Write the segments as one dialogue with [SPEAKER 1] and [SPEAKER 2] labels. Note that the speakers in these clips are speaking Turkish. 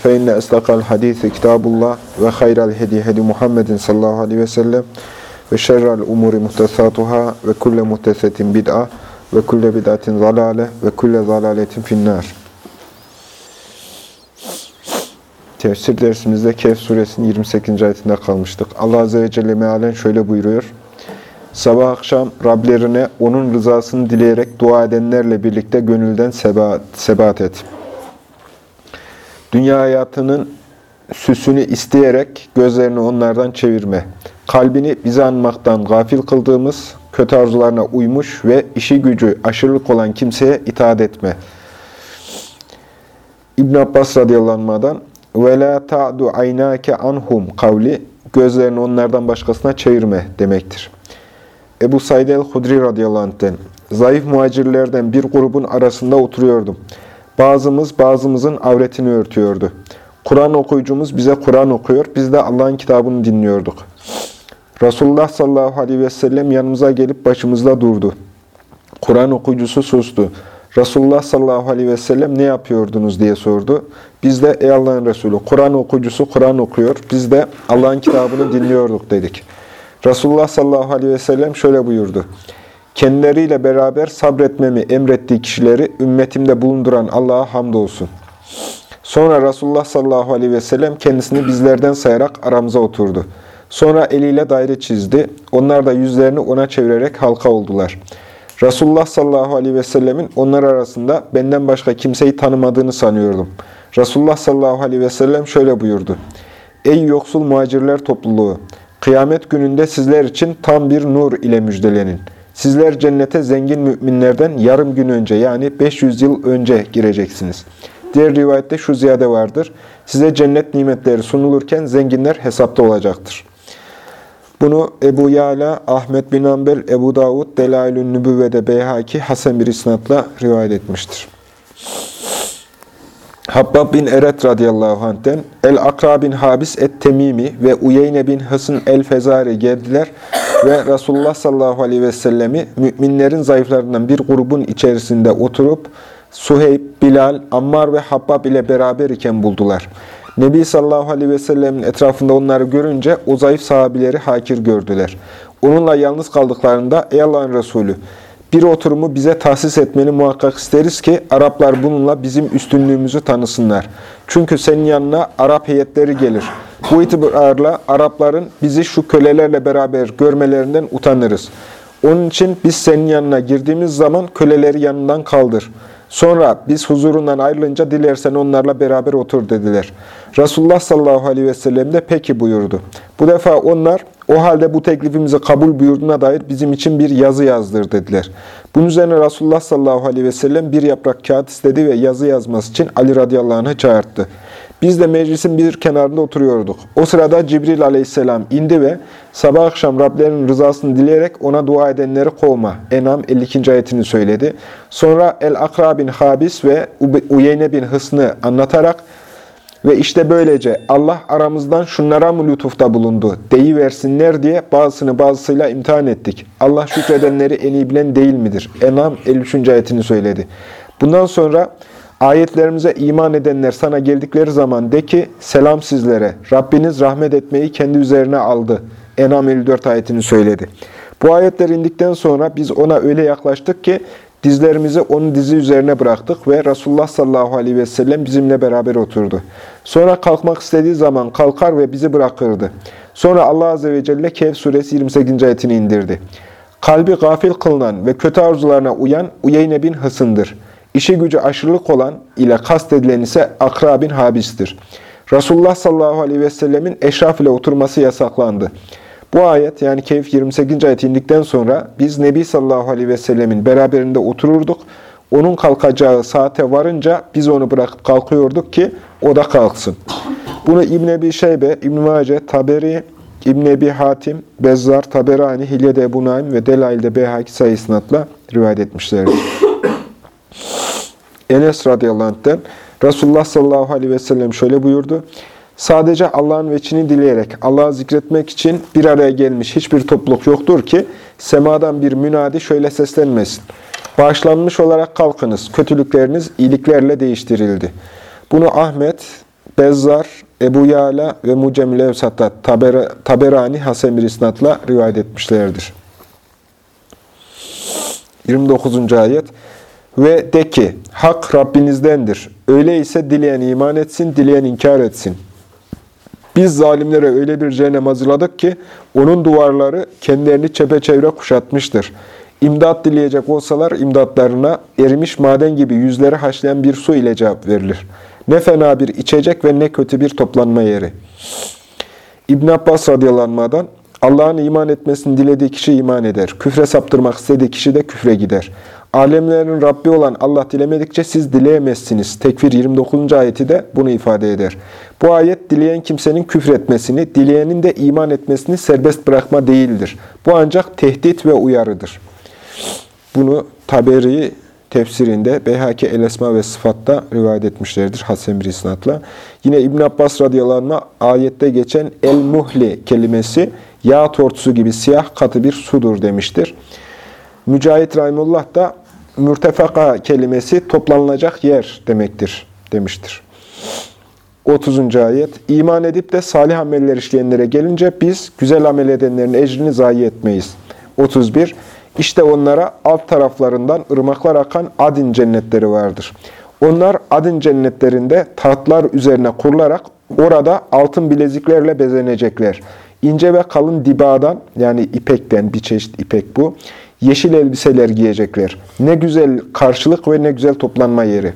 [SPEAKER 1] Fe inne estakal hadisi kitabullah ve hayral hedi hedi Muhammedin sallallahu aleyhi ve sellem ve şerrel umuri muhtesatuhâ ve kulle muhtesetin bid'a ve kulle bid'atin zalale ve kulle zalaletin finnâr. Tefsir dersimizde Kehf suresinin 28. ayetinde kalmıştık. Allah Azze ve Celle mealen şöyle buyuruyor. Sabah akşam Rablerine onun rızasını dileyerek dua edenlerle birlikte gönülden sebat, sebat et. Dünya hayatının süsünü isteyerek gözlerini onlardan çevirme. Kalbini bizi anmaktan gafil kıldığımız, kötü arzularına uymuş ve işi gücü aşırılık olan kimseye itaat etme. İbn Abbas radıyallahu ve la ta'du aynake anhum kavli gözlerini onlardan başkasına çevirme demektir. Ebu Said el-Hudri radıyallahu anh'ten zayıf muhacirlerden bir grubun arasında oturuyordum. Bazımız bazımızın avretini örtüyordu. Kur'an okuyucumuz bize Kur'an okuyor, biz de Allah'ın kitabını dinliyorduk. Resulullah sallallahu aleyhi ve sellem yanımıza gelip başımızda durdu. Kur'an okuyucusu sustu. Resulullah sallallahu aleyhi ve sellem ne yapıyordunuz diye sordu. Biz de ey Allah'ın Resulü Kur'an okuyucusu Kur'an okuyor. Biz de Allah'ın kitabını dinliyorduk dedik. Resulullah sallallahu aleyhi ve sellem şöyle buyurdu. Kendileriyle beraber sabretmemi emrettiği kişileri ümmetimde bulunduran Allah'a hamdolsun. Sonra Resulullah sallallahu aleyhi ve sellem kendisini bizlerden sayarak aramıza oturdu. Sonra eliyle daire çizdi. Onlar da yüzlerini ona çevirerek halka oldular. Resulullah sallallahu aleyhi ve sellemin onlar arasında benden başka kimseyi tanımadığını sanıyordum. Resulullah sallallahu aleyhi ve sellem şöyle buyurdu. Ey yoksul muhacirler topluluğu! Kıyamet gününde sizler için tam bir nur ile müjdelenin. Sizler cennete zengin müminlerden yarım gün önce yani 500 yıl önce gireceksiniz. Diğer rivayette şu ziyade vardır. Size cennet nimetleri sunulurken zenginler hesapta olacaktır. Bunu Ebu Yala, Ahmet bin Ambel, Ebu Davud, Delailün Nübüvve'de Beyhaki, Hasan bir isnatla rivayet etmiştir. Habbab bin Eret radıyallahu anh'ten El-Akra bin Habis et-Temimi ve Uyeyne bin Hısın el-Fezari geldiler ve Resulullah sallallahu aleyhi ve sellemi müminlerin zayıflarından bir grubun içerisinde oturup Suheyb, Bilal, Ammar ve Habbab ile beraber iken buldular. Nebi sallallahu aleyhi ve sellemin etrafında onları görünce o zayıf sahabileri hakir gördüler. Onunla yalnız kaldıklarında ey Allah'ın Resulü bir oturumu bize tahsis etmeni muhakkak isteriz ki Araplar bununla bizim üstünlüğümüzü tanısınlar. Çünkü senin yanına Arap heyetleri gelir. Bu itibarla Arapların bizi şu kölelerle beraber görmelerinden utanırız. Onun için biz senin yanına girdiğimiz zaman köleleri yanından kaldır. Sonra biz huzurundan ayrılınca dilersen onlarla beraber otur dediler. Resulullah sallallahu aleyhi ve sellem de peki buyurdu. Bu defa onlar o halde bu teklifimizi kabul buyurduğuna dair bizim için bir yazı yazdır dediler. Bunun üzerine Resulullah sallallahu aleyhi ve sellem bir yaprak kağıt istedi ve yazı yazması için Ali radıyallahu anh'ı çağırdı. Biz de meclisin bir kenarında oturuyorduk. O sırada Cibril aleyhisselam indi ve sabah akşam Rablerinin rızasını dileyerek ona dua edenleri kovma. Enam 52. ayetini söyledi. Sonra El-Akra bin Habis ve Uyeyne bin Hısn'ı anlatarak ve işte böylece Allah aramızdan şunlara mı lütufta bulundu deyiversinler diye bazısını bazısıyla imtihan ettik. Allah şükredenleri en iyi bilen değil midir? Enam 53. ayetini söyledi. Bundan sonra ayetlerimize iman edenler sana geldikleri zaman de ki selam sizlere. Rabbiniz rahmet etmeyi kendi üzerine aldı. Enam 54 ayetini söyledi. Bu ayetler indikten sonra biz ona öyle yaklaştık ki Dizlerimizi onun dizi üzerine bıraktık ve Resulullah sallallahu aleyhi ve sellem bizimle beraber oturdu. Sonra kalkmak istediği zaman kalkar ve bizi bırakırdı. Sonra Allah azze ve celle Kehf suresi 28. ayetini indirdi. Kalbi gafil kılınan ve kötü arzularına uyan Uyeyne bin Hısın'dır. İşi gücü aşırılık olan ile kastedilen ise Akra bin Habis'tir. Resulullah sallallahu aleyhi ve sellemin eşraf ile oturması yasaklandı. Bu ayet yani Keyif 28. ayet indikten sonra biz Nebi sallallahu aleyhi ve sellemin beraberinde otururduk. Onun kalkacağı saate varınca biz onu bırakıp kalkıyorduk ki o da kalksın. Bunu İbn Ebi Şeybe, İbn Mace, Taberi, İbn Ebi Hatim, Bezzar, Taberani, Hilye'de Ebu Naim ve Delail'de Beyhaki sayısınatla rivayet etmişlerdir. Enes radıyallahu anh'ten Resulullah sallallahu aleyhi ve sellem şöyle buyurdu. Sadece Allah'ın veçini dileyerek, Allah'ı zikretmek için bir araya gelmiş hiçbir topluluk yoktur ki, semadan bir münadi şöyle seslenmesin. Bağışlanmış olarak kalkınız, kötülükleriniz iyiliklerle değiştirildi. Bunu Ahmet, Bezzar, Ebu Yala ve Mucemil Evsat'ta Taber Taberani Hasan bir isnatla rivayet etmişlerdir. 29. ayet Ve de ki, hak Rabbinizdendir. Öyleyse dileyen iman etsin, dileyen inkar etsin. Biz zalimlere öyle bir cehennem hazırladık ki, onun duvarları kendilerini çepeçevre kuşatmıştır. İmdat dileyecek olsalar imdatlarına erimiş maden gibi yüzleri haşlayan bir su ile cevap verilir. Ne fena bir içecek ve ne kötü bir toplanma yeri. İbn Abbas radıyallahu Allah'ın iman etmesini dilediği kişi iman eder. Küfre saptırmak istediği kişi de küfre gider. Alemlerin Rabbi olan Allah dilemedikçe siz dileyemezsiniz. Tekfir 29. ayeti de bunu ifade eder. Bu ayet dileyen kimsenin küfretmesini, dileyenin de iman etmesini serbest bırakma değildir. Bu ancak tehdit ve uyarıdır. Bunu Taberi tefsirinde Beyhaki El-Esma ve Sıfat'ta rivayet etmişlerdir Hasan bir isnatla. Yine İbn Abbas radıyallahu ayette geçen el-muhli kelimesi yağ tortusu gibi siyah katı bir sudur demiştir. Mücahit Rahimullah da mürtefaka kelimesi toplanılacak yer demektir demiştir. 30. ayet İman edip de salih ameller işleyenlere gelince biz güzel amel edenlerin ecrini zayi etmeyiz. 31 işte onlara alt taraflarından ırmaklar akan adin cennetleri vardır. Onlar adin cennetlerinde tahtlar üzerine kurularak orada altın bileziklerle bezenecekler. İnce ve kalın dibadan yani ipekten bir çeşit ipek bu. Yeşil elbiseler giyecekler. Ne güzel karşılık ve ne güzel toplanma yeri.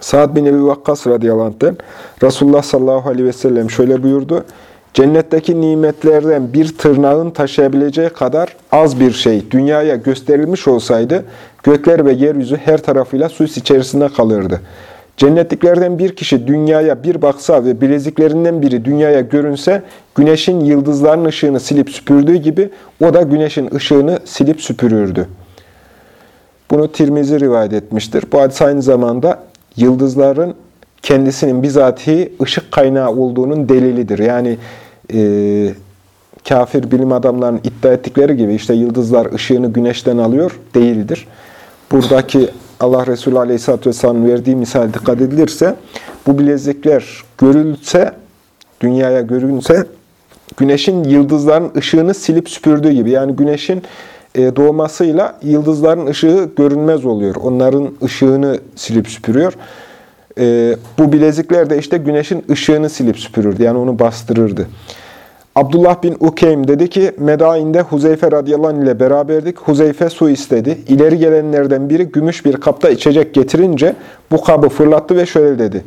[SPEAKER 1] Sa'd bin Ebi Vakkas radıyallahu anh'ten Resulullah sallallahu aleyhi ve sellem şöyle buyurdu. Cennetteki nimetlerden bir tırnağın taşıyabileceği kadar az bir şey dünyaya gösterilmiş olsaydı, gökler ve yeryüzü her tarafıyla süs içerisinde kalırdı. Cennetliklerden bir kişi dünyaya bir baksa ve bileziklerinden biri dünyaya görünse, güneşin yıldızların ışığını silip süpürdüğü gibi o da güneşin ışığını silip süpürürdü. Bunu Tirmizi rivayet etmiştir. Bu hadis aynı zamanda yıldızların kendisinin bizatihi ışık kaynağı olduğunun delilidir. Yani e, kafir bilim adamlarının iddia ettikleri gibi işte yıldızlar ışığını güneşten alıyor, değildir. Buradaki Allah Resulü Aleyhisselatü Vesselam'ın verdiği misal dikkat edilirse, bu bilezikler görülse, dünyaya görünse, güneşin yıldızların ışığını silip süpürdüğü gibi. Yani güneşin e, doğmasıyla yıldızların ışığı görünmez oluyor. Onların ışığını silip süpürüyor. E, bu bilezikler de işte güneşin ışığını silip süpürürdü. Yani onu bastırırdı. Abdullah bin Ukeym dedi ki, Medain'de Huzeyfe radıyallahu ile beraberdik. Huzeyfe su istedi. İleri gelenlerden biri gümüş bir kapta içecek getirince bu kabı fırlattı ve şöyle dedi.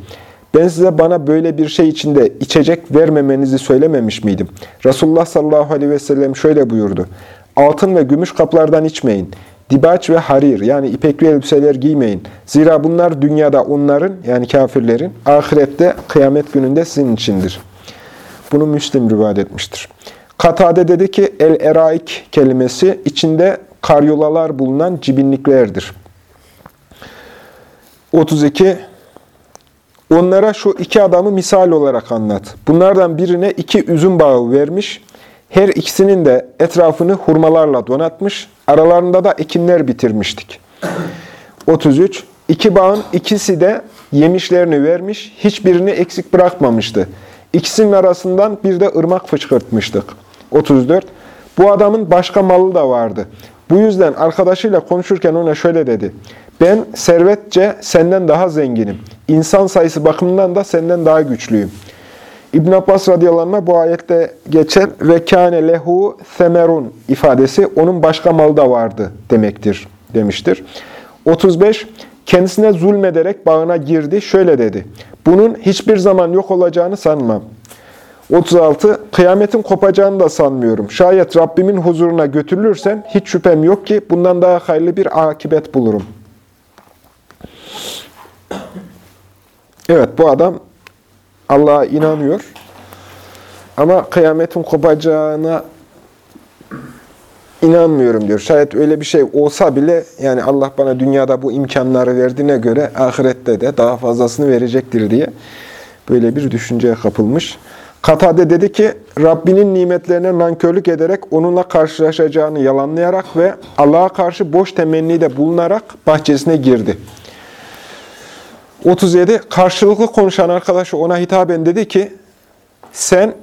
[SPEAKER 1] Ben size bana böyle bir şey içinde içecek vermemenizi söylememiş miydim? Resulullah sallallahu aleyhi ve sellem şöyle buyurdu. Altın ve gümüş kaplardan içmeyin. Dibaç ve harir yani ipekli elbiseler giymeyin. Zira bunlar dünyada onların yani kafirlerin, ahirette kıyamet gününde sizin içindir. Bunu Müslim rivayet etmiştir. Katade dedi ki el-eraik kelimesi içinde karyolalar bulunan cibinliklerdir. 32 Onlara şu iki adamı misal olarak anlat. Bunlardan birine iki üzüm bağı vermiş, her ikisinin de etrafını hurmalarla donatmış, aralarında da ekinler bitirmiştik. 33. İki bağın ikisi de yemişlerini vermiş, hiçbirini eksik bırakmamıştı. İkisinin arasından bir de ırmak fışkırtmıştık. 34. Bu adamın başka malı da vardı. Bu yüzden arkadaşıyla konuşurken ona şöyle dedi. Ben servetçe senden daha zenginim. İnsan sayısı bakımından da senden daha güçlüyüm. İbn Abbas radıyallahu bu ayette geçen ve kâne lehu semerun ifadesi onun başka malı da vardı demektir demiştir. 35 kendisine zulmederek bağına girdi. Şöyle dedi. Bunun hiçbir zaman yok olacağını sanmam. 36. Kıyametin kopacağını da sanmıyorum. Şayet Rabbimin huzuruna götürülürsem hiç şüphem yok ki bundan daha hayırlı bir akibet bulurum. Evet bu adam Allah'a inanıyor Ama kıyametin kopacağına inanmıyorum diyor. Şayet öyle bir şey olsa bile yani Allah bana dünyada bu imkanları verdiğine göre ahirette de daha fazlasını verecektir diye böyle bir düşünceye kapılmış. Katade dedi ki Rabbinin nimetlerine nankörlük ederek onunla karşılaşacağını yalanlayarak ve Allah'a karşı boş temennide bulunarak bahçesine girdi. 37. Karşılıklı konuşan arkadaşı ona hitaben dedi ki sen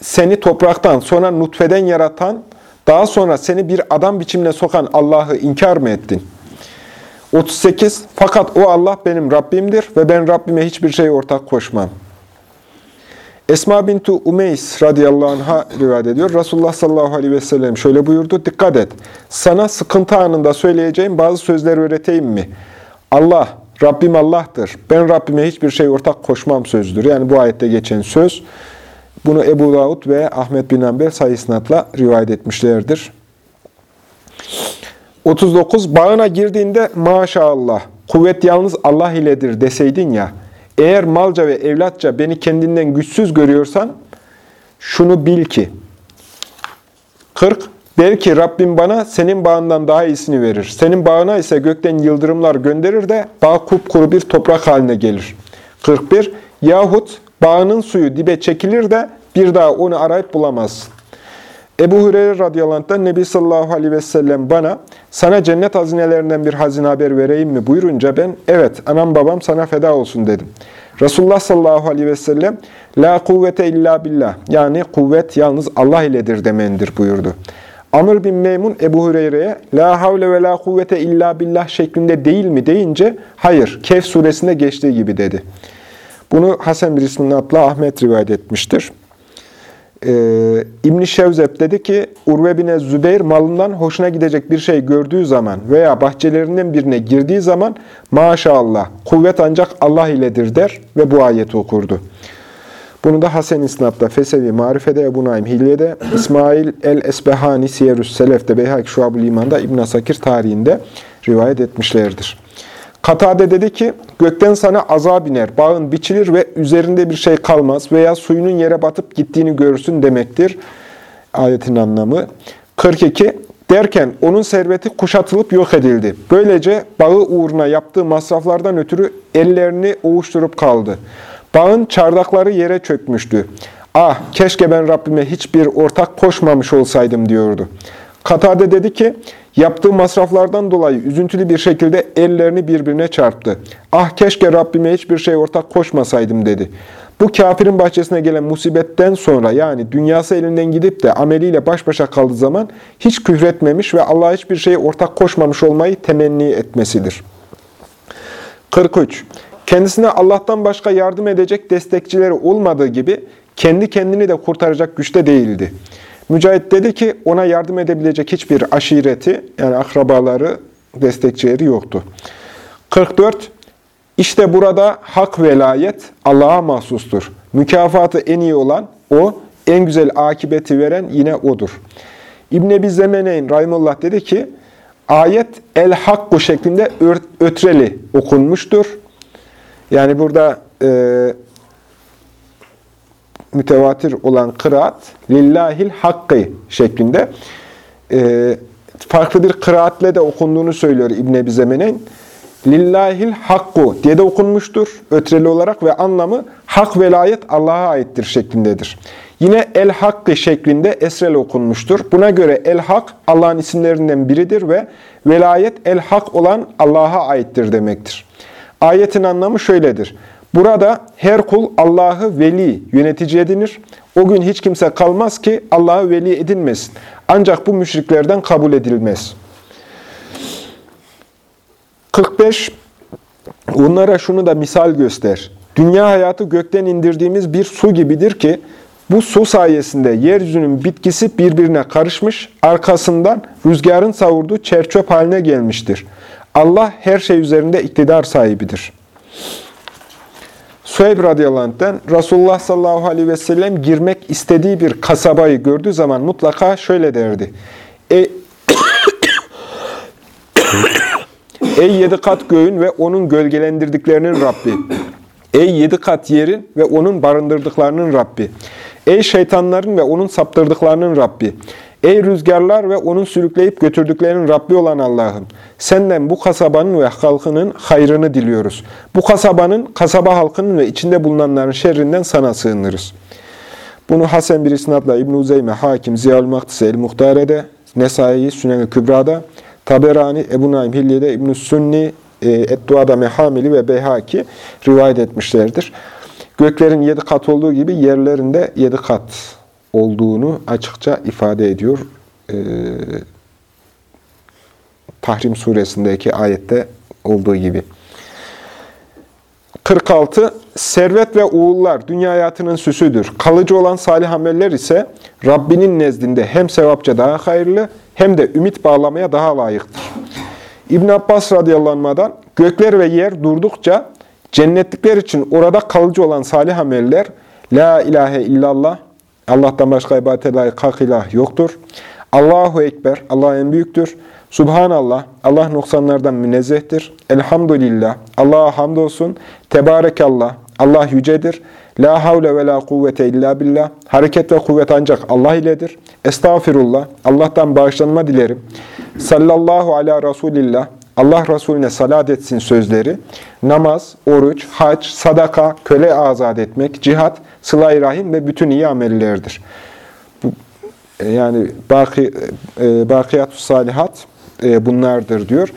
[SPEAKER 1] seni topraktan sonra nutfeden yaratan daha sonra seni bir adam biçimine sokan Allah'ı inkar mı ettin? 38. Fakat o Allah benim Rabbimdir ve ben Rabbime hiçbir şey ortak koşmam. Esma bintu Umeys radıyallahu anh'a rivayet ediyor. Resulullah sallallahu aleyhi ve sellem şöyle buyurdu. Dikkat et. Sana sıkıntı anında söyleyeceğim bazı sözler öğreteyim mi? Allah, Rabbim Allah'tır. Ben Rabbime hiçbir şey ortak koşmam sözdür. Yani bu ayette geçen söz. Bunu Ebu Davud ve Ahmet bin Ambel sayısınatla rivayet etmişlerdir. 39. Bağına girdiğinde maşallah, kuvvet yalnız Allah iledir deseydin ya, eğer malca ve evlatça beni kendinden güçsüz görüyorsan, şunu bil ki, 40. Belki Rabbim bana senin bağından daha iyisini verir. Senin bağına ise gökten yıldırımlar gönderir de bağ kupkuru bir toprak haline gelir. 41. Yahut bağının suyu dibe çekilir de bir daha onu arayıp bulamazsın. Ebu Hureyre radıyallahu anh'tan Nebi sallallahu aleyhi ve sellem bana sana cennet hazinelerinden bir hazine haber vereyim mi buyurunca ben evet anam babam sana feda olsun dedim. Resulullah sallallahu aleyhi ve sellem la kuvvete illa billah yani kuvvet yalnız Allah iledir demendir buyurdu. Amr bin Meymun Ebu Hureyre'ye la havle ve la kuvvete illa billah şeklinde değil mi deyince hayır Kehf suresinde geçtiği gibi dedi. Bunu Hasan bir isminin adlı Ahmet rivayet etmiştir. Ee, İbn-i Şevzep dedi ki, Urve bin Zübeyir malından hoşuna gidecek bir şey gördüğü zaman veya bahçelerinden birine girdiği zaman maşallah kuvvet ancak Allah iledir der ve bu ayeti okurdu. Bunu da Hasan İsnat'ta, Fesevi, Marife'de, Ebu Naim, Hilye'de, İsmail el-Esbehani, Siyerüs Selef'te, Beyhak Şuab-ı İman'da, İbn Sakir tarihinde rivayet etmişlerdir. Katade dedi ki, gökten sana azap iner, bağın biçilir ve üzerinde bir şey kalmaz veya suyunun yere batıp gittiğini görürsün demektir. Ayetin anlamı. 42. Derken onun serveti kuşatılıp yok edildi. Böylece bağı uğruna yaptığı masraflardan ötürü ellerini ovuşturup kaldı. Bağın çardakları yere çökmüştü. Ah keşke ben Rabbime hiçbir ortak koşmamış olsaydım diyordu. Katade dedi ki, yaptığı masraflardan dolayı üzüntülü bir şekilde ellerini birbirine çarptı. Ah keşke Rabbime hiçbir şey ortak koşmasaydım dedi. Bu kafirin bahçesine gelen musibetten sonra yani dünyası elinden gidip de ameliyle baş başa kaldığı zaman hiç küfretmemiş ve Allah'a hiçbir şeye ortak koşmamış olmayı temenni etmesidir. 43. Kendisine Allah'tan başka yardım edecek destekçileri olmadığı gibi kendi kendini de kurtaracak güçte değildi. Mücahit dedi ki ona yardım edebilecek hiçbir aşireti yani akrabaları, destekçileri yoktu. 44. İşte burada hak velayet Allah'a mahsustur. Mükafatı en iyi olan O, en güzel akibeti veren yine O'dur. İbn Ebi Zemeneyn Rahimullah dedi ki, ayet el-hakku şeklinde ötreli okunmuştur. Yani burada e, mütevatir olan kıraat lillahil hakkı şeklinde e, farklı bir kıraatle de okunduğunu söylüyor İbn Ebi Zemeneyn. Lillahil hakku diye de okunmuştur ötreli olarak ve anlamı hak velayet Allah'a aittir şeklindedir. Yine el hakkı şeklinde esrel okunmuştur. Buna göre el hak Allah'ın isimlerinden biridir ve velayet el hak olan Allah'a aittir demektir. Ayetin anlamı şöyledir. Burada her kul Allah'ı veli, yönetici edinir. O gün hiç kimse kalmaz ki Allah'ı veli edinmesin. Ancak bu müşriklerden kabul edilmez. 45. Onlara şunu da misal göster. Dünya hayatı gökten indirdiğimiz bir su gibidir ki, bu su sayesinde yeryüzünün bitkisi birbirine karışmış, arkasından rüzgarın savurduğu çerçöp haline gelmiştir. Allah her şey üzerinde iktidar sahibidir. Suheyb radıyallahu anh'den Resulullah sallallahu aleyhi ve sellem girmek istediği bir kasabayı gördüğü zaman mutlaka şöyle derdi. Ey, Ey yedi kat göğün ve onun gölgelendirdiklerinin Rabbi. Ey yedi kat yerin ve onun barındırdıklarının Rabbi. Ey şeytanların ve onun saptırdıklarının Rabbi! Ey rüzgarlar ve onun sürükleyip götürdüklerinin Rabbi olan Allah'ım! Senden bu kasabanın ve halkının hayrını diliyoruz. Bu kasabanın, kasaba halkının ve içinde bulunanların şerrinden sana sığınırız. Bunu Hasan bir isnadla İbn-i Uzeyme, Hakim, Ziyal Maktisi, El-Muhtare'de, Nesai, Sünen-i Kübra'da, Taberani, Ebu Naim Hilli'de, İbn-i Sünni, e, Eddua'da Mehamili ve Beyhaki rivayet etmişlerdir. Göklerin yedi kat olduğu gibi yerlerinde yedi kat olduğunu açıkça ifade ediyor. Ee, Tahrim suresindeki ayette olduğu gibi. 46. Servet ve uğullar dünya hayatının süsüdür. Kalıcı olan salih ameller ise Rabbinin nezdinde hem sevapça daha hayırlı hem de ümit bağlamaya daha layıktır. İbn Abbas radıyallahu gökler ve yer durdukça cennetlikler için orada kalıcı olan salih ameller La ilahe illallah Allah'tan başka ibadete layık hak ilah yoktur. Allahu Ekber, Allah en büyüktür. Subhanallah, Allah noksanlardan münezzehtir. Elhamdülillah, Allah'a hamdolsun. Tebarekallah, Allah yücedir. La havle ve la kuvvete illa billah. Hareket ve kuvvet ancak Allah iledir. Estağfirullah, Allah'tan bağışlanma dilerim. Sallallahu ala Resulillah, Allah Resulüne salat etsin sözleri, namaz, oruç, hac, sadaka, köle azat etmek, cihat, sıla rahim ve bütün iyi amellerdir. E, yani baki, e, bakiyat salihat e, bunlardır diyor.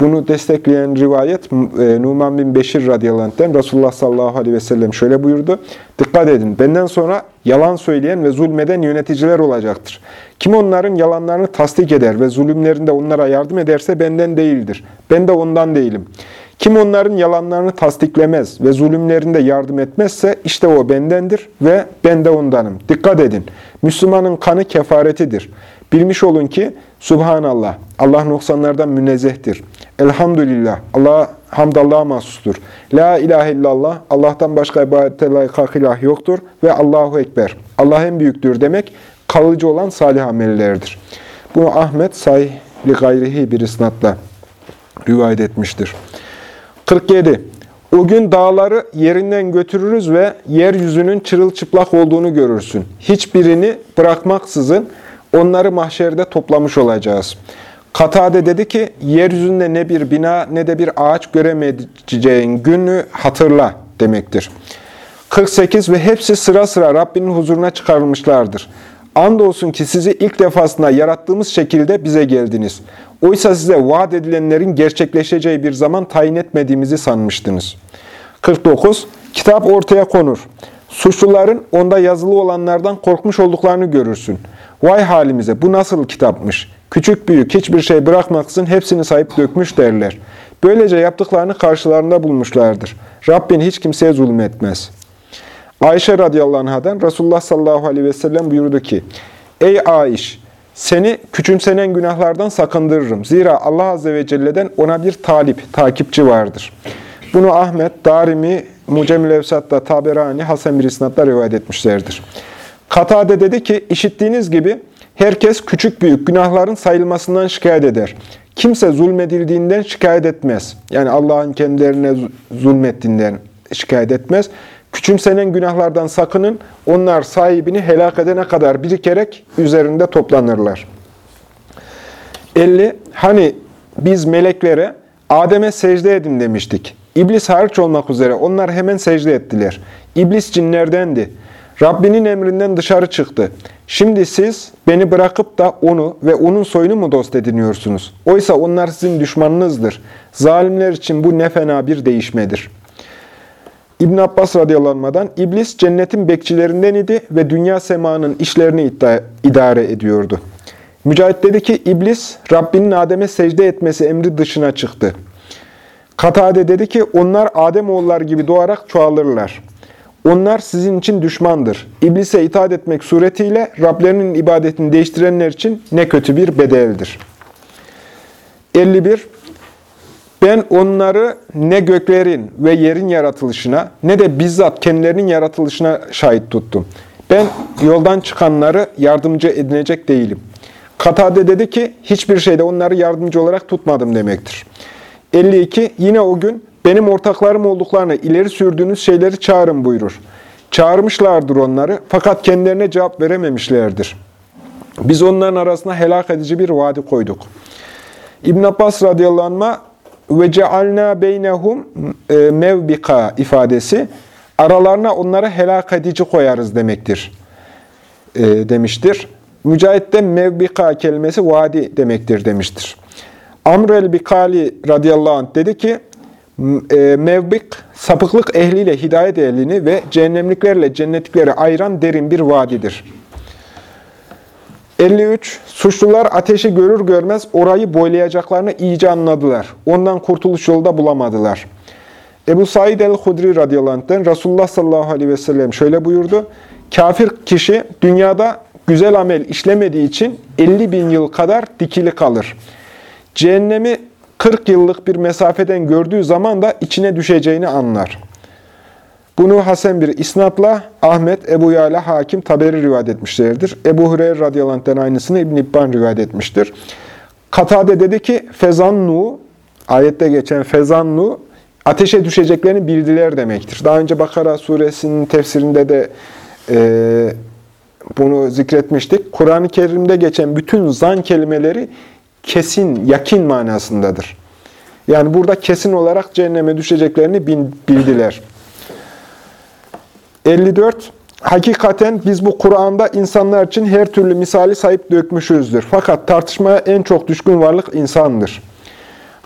[SPEAKER 1] Bunu destekleyen rivayet e, Numan bin Beşir radıyallahu Resulullah sallallahu aleyhi ve sellem şöyle buyurdu. Dikkat edin, benden sonra yalan söyleyen ve zulmeden yöneticiler olacaktır. Kim onların yalanlarını tasdik eder ve zulümlerinde onlara yardım ederse benden değildir. Ben de ondan değilim. Kim onların yalanlarını tasdiklemez ve zulümlerinde yardım etmezse işte o bendendir ve ben de ondanım. Dikkat edin, Müslümanın kanı kefaretidir. Bilmiş olun ki Subhanallah, Allah noksanlardan münezzehtir. Elhamdülillah, Allah hamd Allah'a mahsustur. La ilahe illallah, Allah'tan başka ibadete layık ilah yoktur ve Allahu Ekber. Allah en büyüktür demek kalıcı olan salih amellerdir. Bunu Ahmet Sahih li gayrihi bir isnatla rivayet etmiştir. 47. O gün dağları yerinden götürürüz ve yeryüzünün çırılçıplak olduğunu görürsün. Hiçbirini bırakmaksızın onları mahşerde toplamış olacağız. Katade dedi ki, yeryüzünde ne bir bina ne de bir ağaç göremeyeceğin günü hatırla demektir. 48 ve hepsi sıra sıra Rabbinin huzuruna çıkarılmışlardır. Andolsun ki sizi ilk defasında yarattığımız şekilde bize geldiniz. Oysa size vaat edilenlerin gerçekleşeceği bir zaman tayin etmediğimizi sanmıştınız. 49. Kitap ortaya konur. Suçluların onda yazılı olanlardan korkmuş olduklarını görürsün. Vay halimize bu nasıl kitapmış? Küçük büyük hiçbir şey bırakmaksın hepsini sayıp dökmüş derler. Böylece yaptıklarını karşılarında bulmuşlardır. Rabbin hiç kimseye zulmetmez. Ayşe radıyallahu anhadan Resulullah sallallahu aleyhi ve sellem buyurdu ki, Ey Ayş! Seni küçümsenen günahlardan sakındırırım. Zira Allah azze ve celle'den ona bir talip, takipçi vardır. Bunu Ahmet, Darimi, Mucemül Evsat'ta, Taberani, Hasan bir isnatla rivayet etmişlerdir. Katade dedi ki, işittiğiniz gibi herkes küçük büyük günahların sayılmasından şikayet eder. Kimse zulmedildiğinden şikayet etmez. Yani Allah'ın kendilerine zulmettiğinden şikayet etmez. Küçümsenen günahlardan sakının, onlar sahibini helak edene kadar birikerek üzerinde toplanırlar. 50. Hani biz meleklere Adem'e secde edin demiştik. İblis hariç olmak üzere onlar hemen secde ettiler. İblis cinlerdendi. Rabbinin emrinden dışarı çıktı. Şimdi siz beni bırakıp da onu ve onun soyunu mu dost ediniyorsunuz? Oysa onlar sizin düşmanınızdır. Zalimler için bu ne fena bir değişmedir. İbn Abbas radıyallahu İblis cennetin bekçilerinden idi ve dünya semanın işlerini idare ediyordu. Mücahit dedi ki İblis Rabbinin Adem'e secde etmesi emri dışına çıktı. Katade dedi ki onlar Adem oğulları gibi doğarak çoğalırlar. Onlar sizin için düşmandır. İblise itaat etmek suretiyle Rablerinin ibadetini değiştirenler için ne kötü bir bedeldir. 51. Ben onları ne göklerin ve yerin yaratılışına ne de bizzat kendilerinin yaratılışına şahit tuttum. Ben yoldan çıkanları yardımcı edinecek değilim. Katade dedi ki hiçbir şeyde onları yardımcı olarak tutmadım demektir. 52. Yine o gün benim ortaklarım olduklarını ileri sürdüğünüz şeyleri çağırın buyurur. Çağırmışlardır onları fakat kendilerine cevap verememişlerdir. Biz onların arasına helak edici bir vadi koyduk. İbn Abbas radıyallahu anh ve cealna beynehum e, mevbika ifadesi aralarına onları helak edici koyarız demektir. E, demiştir. Mücahit'te mevbika kelimesi vadi demektir demiştir. Amr el-Bikali radıyallahu anh dedi ki, mevbik, sapıklık ehliyle hidayet ehlini ve cehennemliklerle cennetlikleri ayıran derin bir vadidir. 53. Suçlular ateşi görür görmez orayı boylayacaklarını iyice anladılar. Ondan kurtuluş yolu da bulamadılar. Ebu Said el-Hudri radıyallahu anh'ten Resulullah sallallahu aleyhi ve sellem şöyle buyurdu. Kafir kişi dünyada güzel amel işlemediği için 50 bin yıl kadar dikili kalır. Cehennemi 40 yıllık bir mesafeden gördüğü zaman da içine düşeceğini anlar. Bunu Hasan bir isnatla Ahmet, Ebu Yala, Hakim, Taberi rivayet etmişlerdir. Ebu Hureyre radıyallahu anh'ten aynısını İbn İbban rivayet etmiştir. Katade dedi ki, Fezannu, ayette geçen Fezannu, ateşe düşeceklerini bildiler demektir. Daha önce Bakara suresinin tefsirinde de e, bunu zikretmiştik. Kur'an-ı Kerim'de geçen bütün zan kelimeleri kesin, yakin manasındadır. Yani burada kesin olarak cehenneme düşeceklerini bildiler. 54. Hakikaten biz bu Kur'an'da insanlar için her türlü misali sayıp dökmüşüzdür. Fakat tartışmaya en çok düşkün varlık insandır.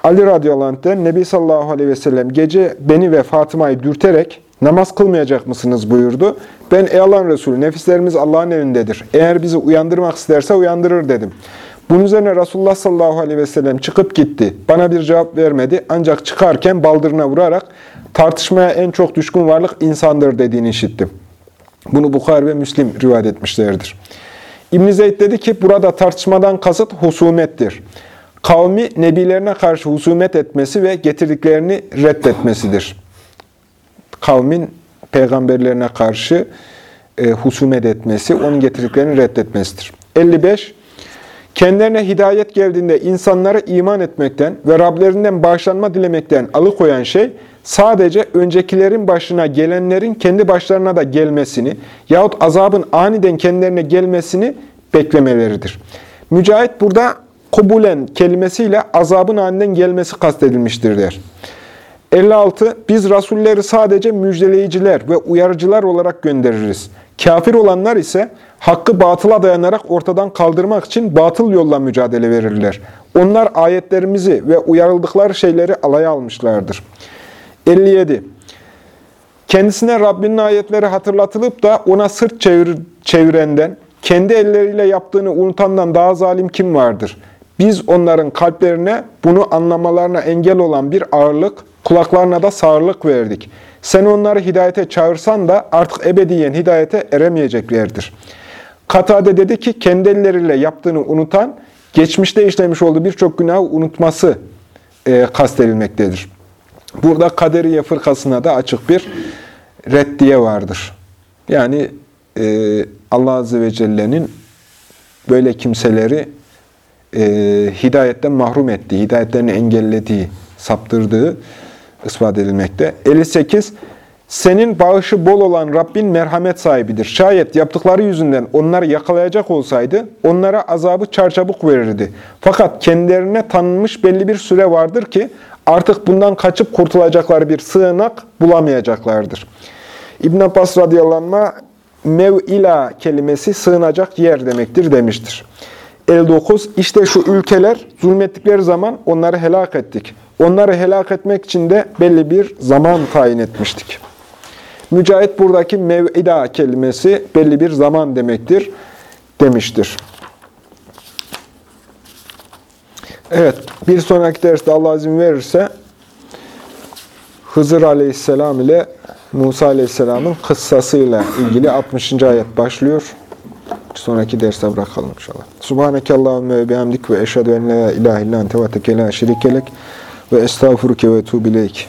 [SPEAKER 1] Ali radıyallahu anh'ten Nebi sallallahu aleyhi ve sellem gece beni ve Fatıma'yı dürterek namaz kılmayacak mısınız buyurdu. Ben ey Allah'ın Resulü nefislerimiz Allah'ın elindedir. Eğer bizi uyandırmak isterse uyandırır dedim. Bunun üzerine Resulullah sallallahu aleyhi ve sellem çıkıp gitti. Bana bir cevap vermedi ancak çıkarken baldırına vurarak tartışmaya en çok düşkün varlık insandır dediğini işittim. Bunu Bukhari ve Müslim rivayet etmişlerdir. ibn Zeyd dedi ki burada tartışmadan kasıt husumettir. Kavmi nebilerine karşı husumet etmesi ve getirdiklerini reddetmesidir. Kavmin peygamberlerine karşı e, husumet etmesi, onun getirdiklerini reddetmesidir. 55. Kendilerine hidayet geldiğinde insanları iman etmekten ve Rablerinden bağışlanma dilemekten alıkoyan şey, sadece öncekilerin başına gelenlerin kendi başlarına da gelmesini yahut azabın aniden kendilerine gelmesini beklemeleridir. Mücahit burada kubulen kelimesiyle azabın aniden gelmesi kastedilmiştir der. 56. Biz rasulleri sadece müjdeleyiciler ve uyarıcılar olarak göndeririz. Kafir olanlar ise hakkı batıla dayanarak ortadan kaldırmak için batıl yolla mücadele verirler. Onlar ayetlerimizi ve uyarıldıkları şeyleri alaya almışlardır. 57. Kendisine Rabbinin ayetleri hatırlatılıp da ona sırt çevir, çevirenden, kendi elleriyle yaptığını unutandan daha zalim kim vardır? Biz onların kalplerine bunu anlamalarına engel olan bir ağırlık, kulaklarına da sağırlık verdik. Sen onları hidayete çağırsan da artık ebediyen hidayete eremeyeceklerdir. Katade dedi ki kendi elleriyle yaptığını unutan, geçmişte işlemiş olduğu birçok günahı unutması e, kastedilmektedir. Burada Kaderiye fırkasına da açık bir reddiye vardır. Yani e, Allah Azze ve Celle'nin böyle kimseleri e, hidayetten mahrum ettiği, hidayetlerini engellediği, saptırdığı ispat edilmekte. 58. Senin bağışı bol olan Rabbin merhamet sahibidir. Şayet yaptıkları yüzünden onları yakalayacak olsaydı, onlara azabı çarçabuk verirdi. Fakat kendilerine tanınmış belli bir süre vardır ki, artık bundan kaçıp kurtulacakları bir sığınak bulamayacaklardır. İbn Abbas radıyallahu mev'ila kelimesi sığınacak yer demektir demiştir. 59. İşte şu ülkeler zulmettikleri zaman onları helak ettik. Onları helak etmek için de belli bir zaman tayin etmiştik. Mücahit buradaki mev'ida kelimesi belli bir zaman demektir demiştir. Evet, bir sonraki derste Allah izin verirse Hızır aleyhisselam ile Musa aleyhisselamın kıssasıyla ilgili 60. ayet başlıyor. Sonraki derste bırakalım inşallah. Subhaneke Allahümme ve bihamdik ve eşhedü en la ilahe illa ente ve tekela şerikelek ve estağfuruke ve tuğbileyk.